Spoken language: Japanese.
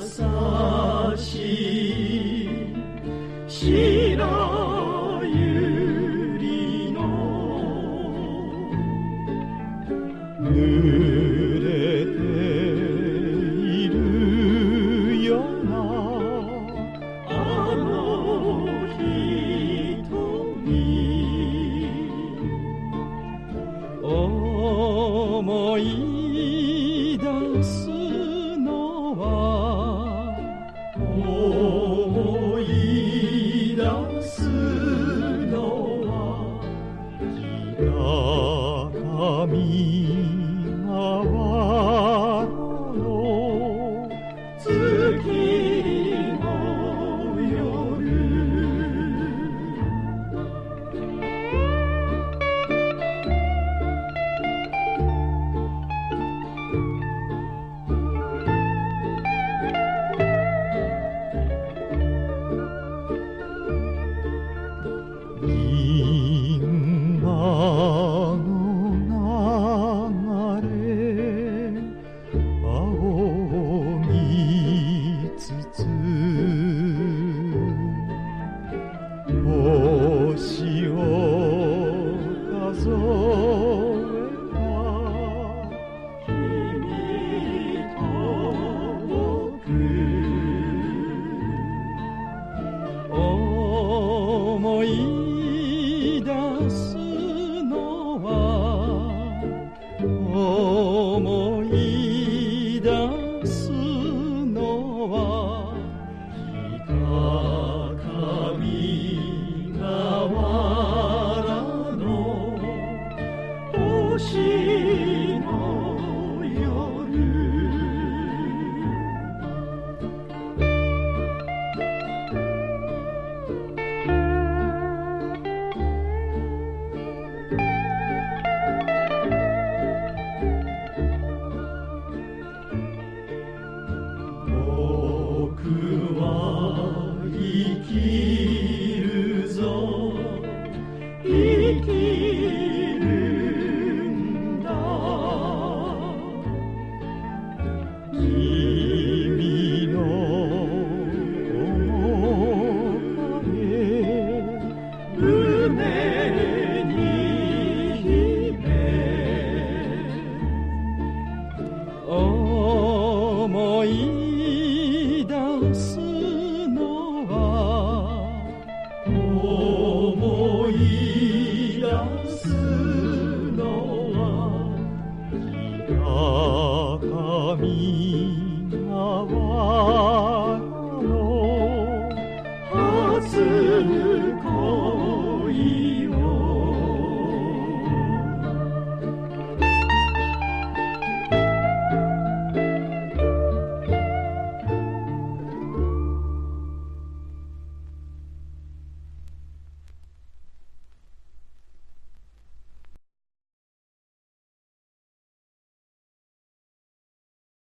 白百合の濡れているようなあのに思い出す出 me.